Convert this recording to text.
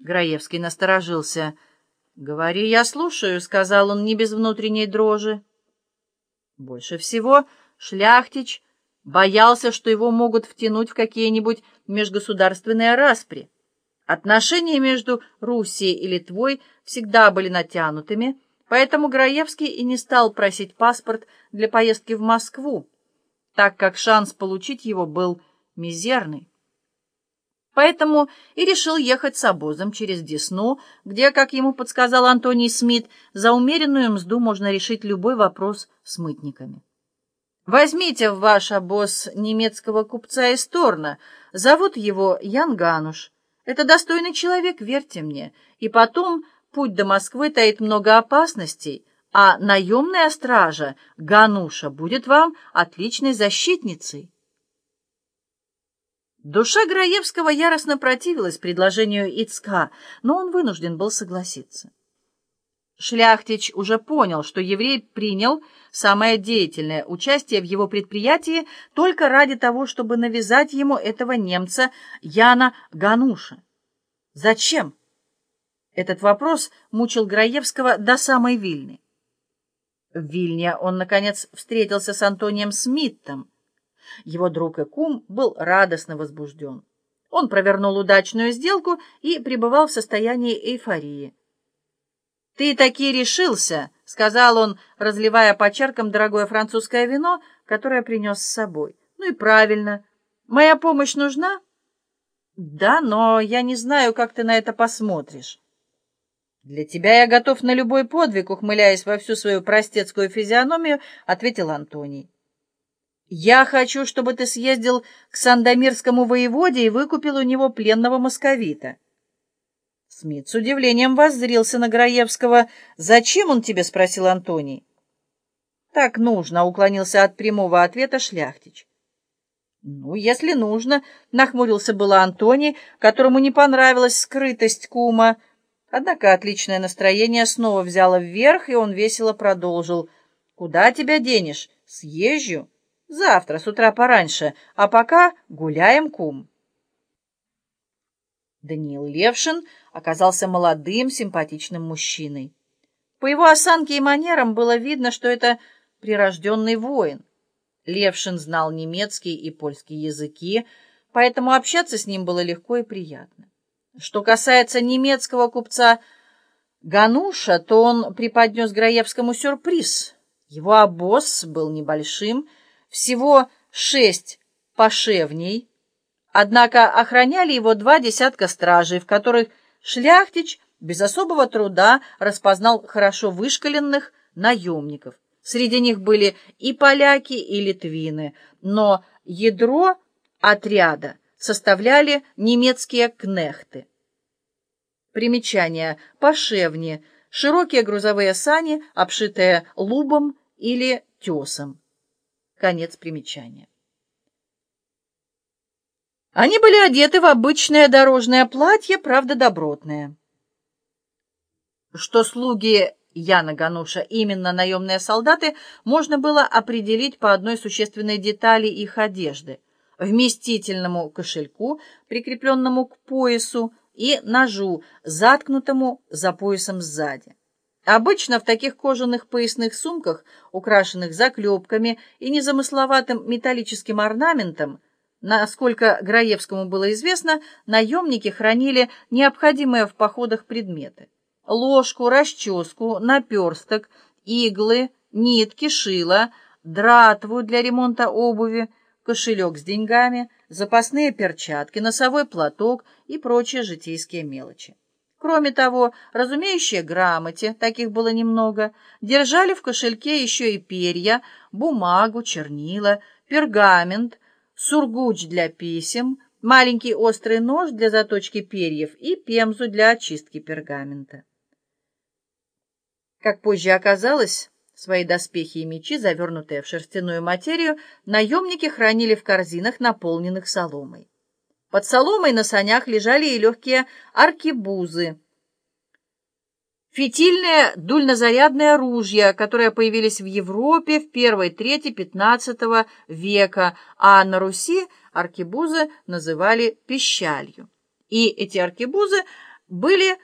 Граевский насторожился. «Говори, я слушаю», — сказал он не без внутренней дрожи. Больше всего Шляхтич боялся, что его могут втянуть в какие-нибудь межгосударственные распри. Отношения между Руссией и Литвой всегда были натянутыми, поэтому Граевский и не стал просить паспорт для поездки в Москву, так как шанс получить его был мизерный. Поэтому и решил ехать с обозом через Десну, где, как ему подсказал Антоний Смит, за умеренную мзду можно решить любой вопрос с мытниками. Возьмите в ваш обоз немецкого купца из Торна. Зовут его Ян Гануш. Это достойный человек, верьте мне. И потом, путь до Москвы таит много опасностей, а наемная стража Гануша будет вам отличной защитницей. Душа Граевского яростно противилась предложению Ицка, но он вынужден был согласиться. Шляхтич уже понял, что еврей принял самое деятельное участие в его предприятии только ради того, чтобы навязать ему этого немца Яна Гануша. Зачем? Этот вопрос мучил Граевского до самой Вильны. В Вильне он, наконец, встретился с Антонием Смиттом. Его друг и кум был радостно возбужден. Он провернул удачную сделку и пребывал в состоянии эйфории. «Ты таки решился», — сказал он, разливая по чаркам дорогое французское вино, которое принес с собой. «Ну и правильно. Моя помощь нужна?» «Да, но я не знаю, как ты на это посмотришь». «Для тебя я готов на любой подвиг», — ухмыляясь во всю свою простецкую физиономию, ответил Антоний. «Я хочу, чтобы ты съездил к Сандомирскому воеводе и выкупил у него пленного московита». Смит с удивлением воззрился на Граевского. «Зачем он тебе?» — спросил Антоний. «Так нужно», — уклонился от прямого ответа Шляхтич. «Ну, если нужно», — нахмурился было Антоний, которому не понравилась скрытость кума. Однако отличное настроение снова взяло вверх, и он весело продолжил. «Куда тебя денешь? Съезжу». Завтра с утра пораньше, а пока гуляем, кум. Даниил Левшин оказался молодым, симпатичным мужчиной. По его осанке и манерам было видно, что это прирожденный воин. Левшин знал немецкий и польский языки, поэтому общаться с ним было легко и приятно. Что касается немецкого купца Гануша, то он преподнес Граевскому сюрприз. Его обоз был небольшим, всего шесть пошевней, однако охраняли его два десятка стражей, в которых Шляхтич без особого труда распознал хорошо вышкаленных наемников. Среди них были и поляки, и литвины, но ядро отряда составляли немецкие кнехты. Примечание. Пошевни. Широкие грузовые сани, обшитые лубом или тесом. Конец примечания. Они были одеты в обычное дорожное платье, правда, добротное. Что слуги Яна Гануша, именно наемные солдаты, можно было определить по одной существенной детали их одежды — вместительному кошельку, прикрепленному к поясу, и ножу, заткнутому за поясом сзади. Обычно в таких кожаных поясных сумках, украшенных заклепками и незамысловатым металлическим орнаментом, насколько Граевскому было известно, наемники хранили необходимые в походах предметы. Ложку, расческу, наперсток, иглы, нитки, шило, дратву для ремонта обуви, кошелек с деньгами, запасные перчатки, носовой платок и прочие житейские мелочи. Кроме того, разумеющие грамоте, таких было немного, держали в кошельке еще и перья, бумагу, чернила, пергамент, сургуч для писем, маленький острый нож для заточки перьев и пемзу для очистки пергамента. Как позже оказалось, свои доспехи и мечи, завернутые в шерстяную материю, наемники хранили в корзинах, наполненных соломой. Под соломой на санях лежали и легкие аркебузы, фитильные дульнозарядные ружья, которые появились в Европе в первой трети XV века, а на Руси аркебузы называли пищалью. И эти аркебузы были